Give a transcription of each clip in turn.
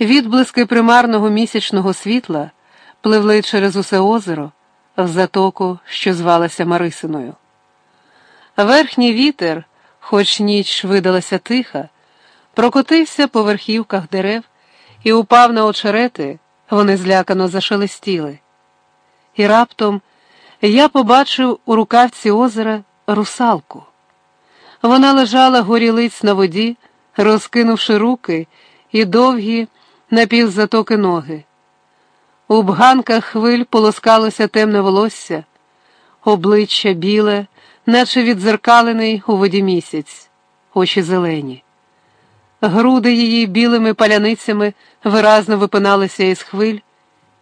Відблиски примарного місячного світла пливли через усе озеро в затоку, що звалася Марисиною. Верхній вітер, хоч ніч видалася тиха, прокотився по верхівках дерев і упав на очерети, вони злякано зашелестіли. І раптом я побачив у рукавці озера русалку. Вона лежала горілиць на воді, розкинувши руки і довгі напівзатоки ноги. У бганках хвиль полоскалося темне волосся, обличчя біле, наче відзеркалений у воді місяць, очі зелені. Груди її білими паляницями виразно випиналися із хвиль,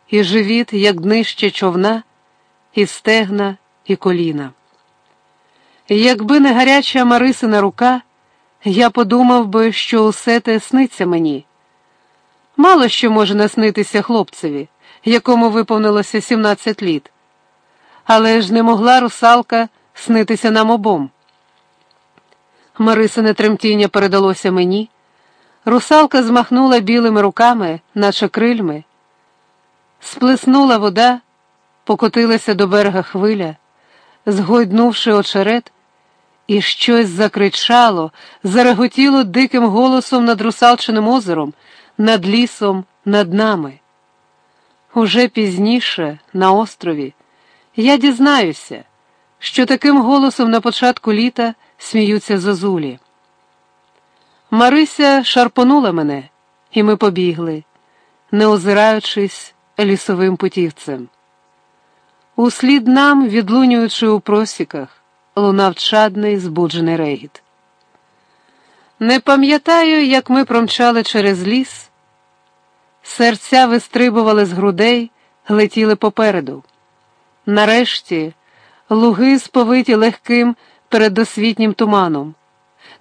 і живіт, як днище човна, і стегна, і коліна. Якби не гаряча Марисина рука, я подумав би, що усе те сниться мені. Мало що може наснитися хлопцеві, якому виповнилося 17 літ. Але ж не могла русалка снитися нам обом. Марисине тремтіння передалося мені. Русалка змахнула білими руками, наче крильми, сплеснула вода, покотилася до берега хвиля, згойднувши очерет, і щось закричало, зареготіло диким голосом над русалчиним озером, над лісом, над нами. Уже пізніше, на острові, я дізнаюся, що таким голосом на початку літа сміються зозулі. Марися шарпонула мене, і ми побігли, не озираючись лісовим путівцем. Услід нам, відлунюючи у просіках, лунав чадний збуджений регіт. Не пам'ятаю, як ми промчали через ліс, серця вистрибували з грудей, летіли попереду. Нарешті луги сповиті легким передосвітнім туманом.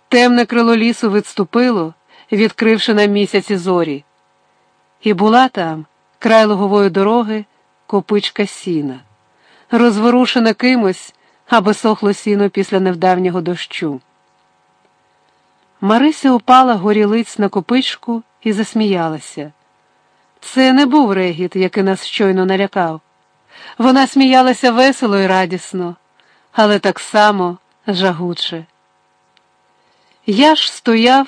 Темне крило лісу відступило, відкривши на місяці зорі. І була там, край лугової дороги, копичка сіна, розворушена кимось, аби сохло сіно після невдавнього дощу. Марися упала горілиць на копичку і засміялася. Це не був регіт, який нас щойно налякав. Вона сміялася весело і радісно, але так само жагуче. Я ж стояв,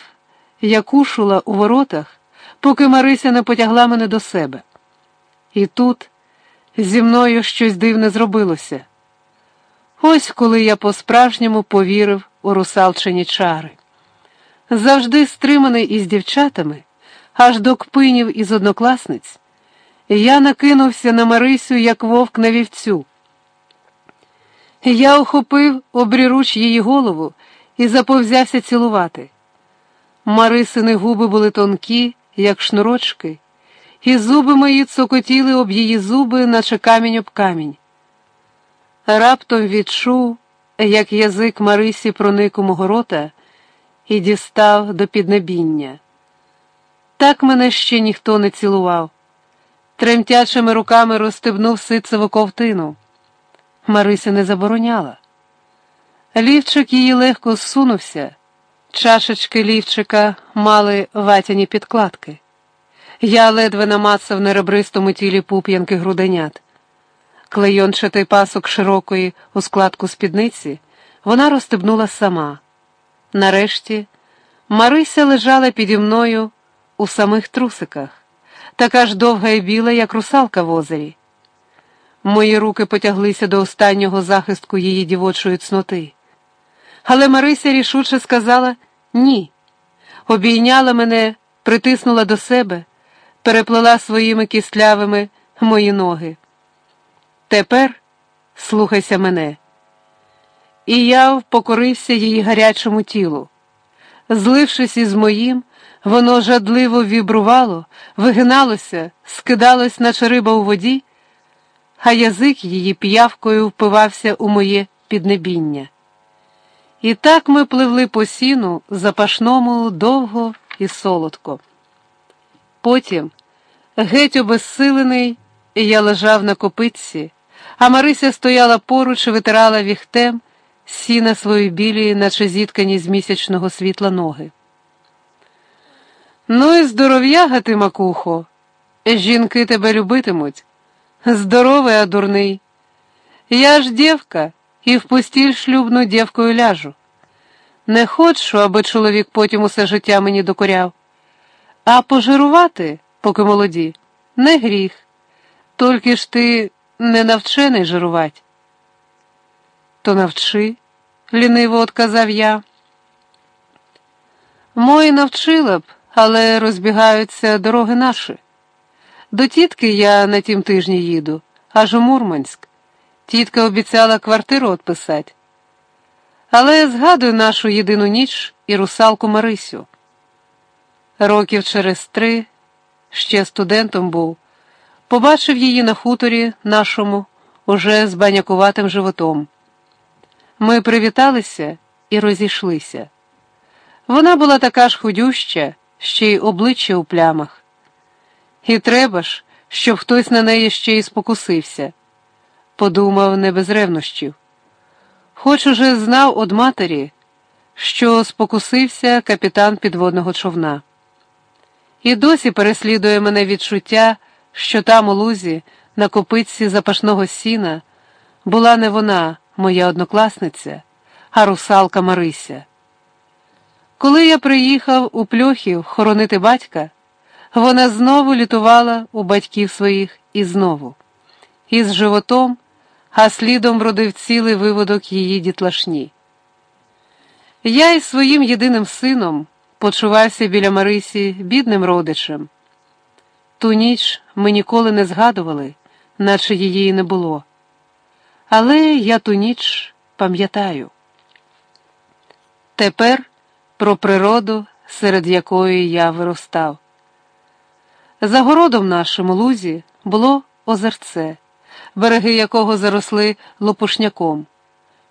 як ушула у воротах, поки Марися не потягла мене до себе. І тут зі мною щось дивне зробилося. Ось коли я по-справжньому повірив у русалчині чари. Завжди стриманий із дівчатами, аж до кпинів із однокласниць, я накинувся на Марисю, як вовк на вівцю. Я охопив обріруч її голову і заповзявся цілувати. Марисини губи були тонкі, як шнурочки, і зуби мої цокотіли об її зуби, наче камінь об камінь. Раптом відчув, як язик Марисі проник у мого рота і дістав до піднебіння. Так мене ще ніхто не цілував. Тремтячими руками розстебнув ситцеву ковтину. Марися не забороняла. Лівчик її легко зсунувся, чашечки лівчика мали ватяні підкладки. Я ледве намацав на ребристому тілі пуп'янки груденят. Клейончатий пасок широкої у складку спідниці вона розстебнула сама. Нарешті Марися лежала піді мною у самих трусиках, така ж довга і біла, як русалка в озері. Мої руки потяглися до останнього захистку її дівочої цноти. Але Марися рішуче сказала ні. Обійняла мене, притиснула до себе, переплела своїми кістлявими мої ноги. Тепер слухайся мене. І я впокорився її гарячому тілу. Злившись із моїм, воно жадливо вібрувало, вигиналося, скидалось, наче риба у воді, а язик її п'явкою впивався у моє піднебіння. І так ми пливли по сіну, запашному довго і солодко. Потім, геть обезсилений, я лежав на копитці, а Марися стояла поруч і витирала віхтем сіна свої білі, наче зіткані з місячного світла ноги. Ну і здоров'яга ти, макухо. Жінки тебе любитимуть. Здоровий, а дурний. Я ж дівка і в постіль шлюбну дівкою ляжу. Не хочу, аби чоловік потім усе життя мені докоряв. А пожирувати, поки молоді, не гріх. Тільки ж ти не навчений жирувати. То навчи, ліниво отказав я. Мої навчила б, але розбігаються дороги наші. До тітки я на тім тижні їду, аж у Мурманськ. Тітка обіцяла квартиру отписати. Але згадую нашу єдину ніч і русалку Марисю. Років через три, ще студентом був, побачив її на хуторі нашому, уже з банякуватим животом. Ми привіталися і розійшлися. Вона була така ж худюща, ще й обличчя у плямах. І треба ж, щоб хтось на неї ще й спокусився, подумав не без ревнощів. Хоч уже знав од матері, що спокусився капітан підводного човна. І досі переслідує мене відчуття, що там у лузі, на копитці запашного сіна, була не вона, моя однокласниця, а русалка Марися. Коли я приїхав у пльохів хоронити батька, вона знову літувала у батьків своїх і знову, із животом, а слідом родив цілий виводок її дітлашні. Я із своїм єдиним сином почувався біля Марисі бідним родичем. Ту ніч ми ніколи не згадували, наче її не було. Але я ту ніч пам'ятаю. Тепер про природу, серед якої я виростав. За городом нашим лузі було озерце, береги якого заросли лопушняком.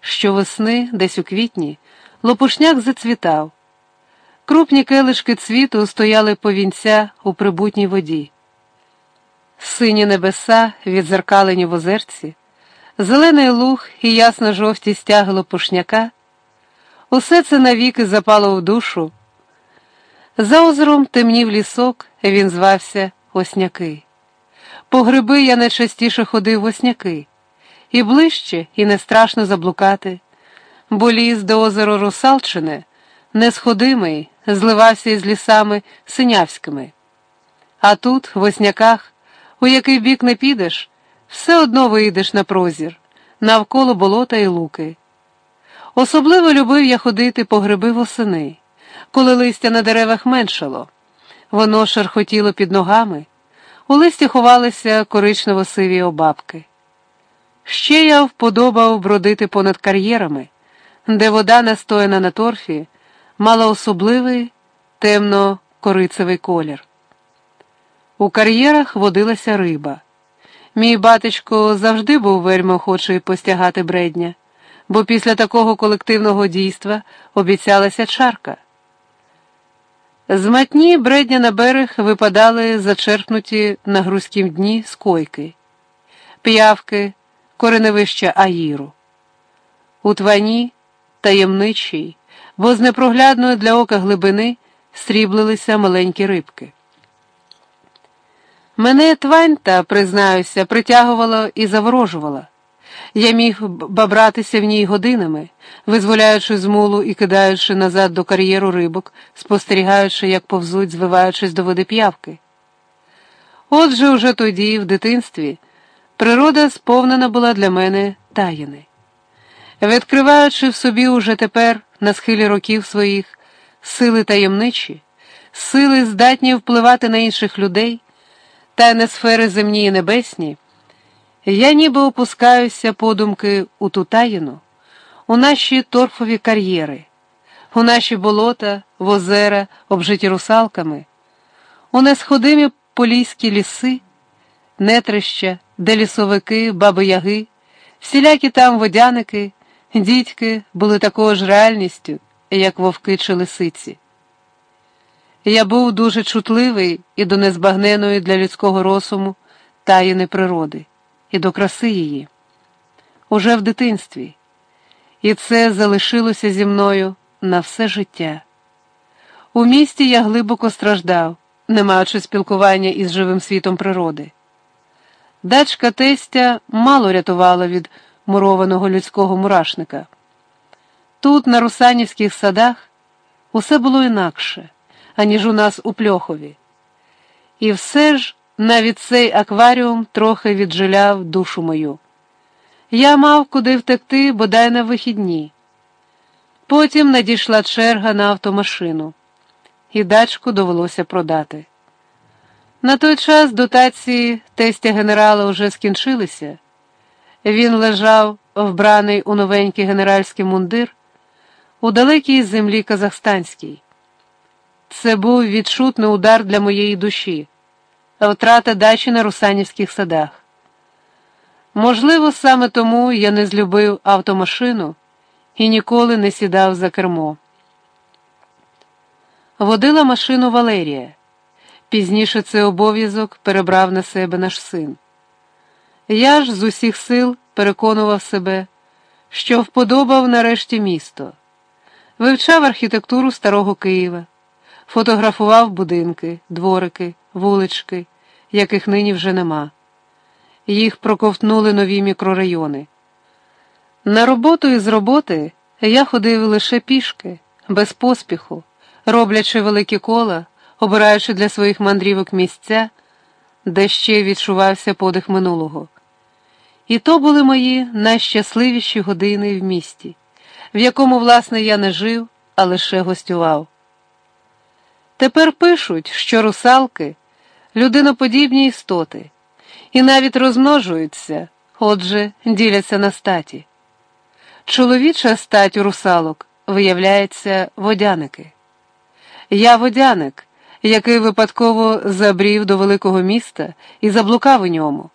Щовесни, десь у квітні, лопушняк зацвітав. Крупні келишки цвіту стояли повінця у прибутній воді. Сині небеса, відзеркалені в озерці, зелений луг і ясно жовті стяги лопушняка. Усе це навіки запало в душу. За озером темнів лісок, він звався Осняки. По гриби я найчастіше ходив в осняки, і ближче, і не страшно заблукати, бо ліс до озера Русалчине, несходимий, зливався із лісами синявськими. А тут, в осняках, у який бік не підеш, все одно вийдеш на прозір, навколо болота і луки. Особливо любив я ходити по гриби восени, коли листя на деревах меншало. Воно шерхотіло під ногами, у листі ховалися коричнево сиві обабки. Ще я вподобав бродити понад кар'єрами, де вода, настояна на торфі, мала особливий темно-корицевий колір. У кар'єрах водилася риба. Мій батечко завжди був вельми охочий постягати бредня бо після такого колективного дійства обіцялася чарка. З матні бредня на берег випадали зачерпнуті на грузькім дні скойки, п'явки, кореневища аїру. У твані, таємничій, бо з непроглядної для ока глибини сріблилися маленькі рибки. Мене тваньта, признаюся, притягувала і заворожувала. Я міг бабратися в ній годинами, визволяючи з мулу і кидаючи назад до кар'єру рибок, спостерігаючи, як повзуть, звиваючись до води п'явки. Отже, уже тоді, в дитинстві, природа сповнена була для мене таїни. Відкриваючи в собі уже тепер, на схилі років своїх, сили таємничі, сили здатні впливати на інших людей, та не сфери земні і небесні. Я ніби опускаюся подумки у ту таїну, у наші торфові кар'єри, у наші болота, в озера, обжиті русалками, у несходимі поліські ліси, нетрища, де лісовики, баби яги, всілякі там водяники, дітьки були такою ж реальністю, як вовки чи лисиці. Я був дуже чутливий і до незбагненої для людського розуму таїни природи і до краси її уже в дитинстві, і це залишилося зі мною на все життя. У місті я глибоко страждав, не маючи спілкування із живим світом природи. Дачка тестя мало рятувала від мурованого людського мурашника. Тут, на русанівських садах, усе було інакше, аніж у нас у Пльохові. І все ж навіть цей акваріум трохи віджиляв душу мою. Я мав куди втекти, бодай на вихідні. Потім надійшла черга на автомашину, і дачку довелося продати. На той час дотації тестя генерала вже скінчилися. Він лежав, вбраний у новенький генеральський мундир, у далекій землі казахстанській. Це був відчутний удар для моєї душі, втрата дачі на русанівських садах. Можливо, саме тому я не злюбив автомашину і ніколи не сідав за кермо. Водила машину Валерія. Пізніше цей обов'язок перебрав на себе наш син. Я ж з усіх сил переконував себе, що вподобав нарешті місто, вивчав архітектуру старого Києва, фотографував будинки, дворики, вулички, яких нині вже нема. Їх проковтнули нові мікрорайони. На роботу і з роботи я ходив лише пішки, без поспіху, роблячи великі кола обираючи для своїх мандрівок місця, де ще відчувався подих минулого. І то були мої найщасливіші години в місті, в якому, власне, я не жив, а лише гостював. Тепер пишуть, що русалки людиноподібні істоти, і навіть розмножуються, отже, діляться на статі. Чоловіча стать у русалок виявляється водяники. Я водяник, який випадково забрів до великого міста і заблукав у ньому.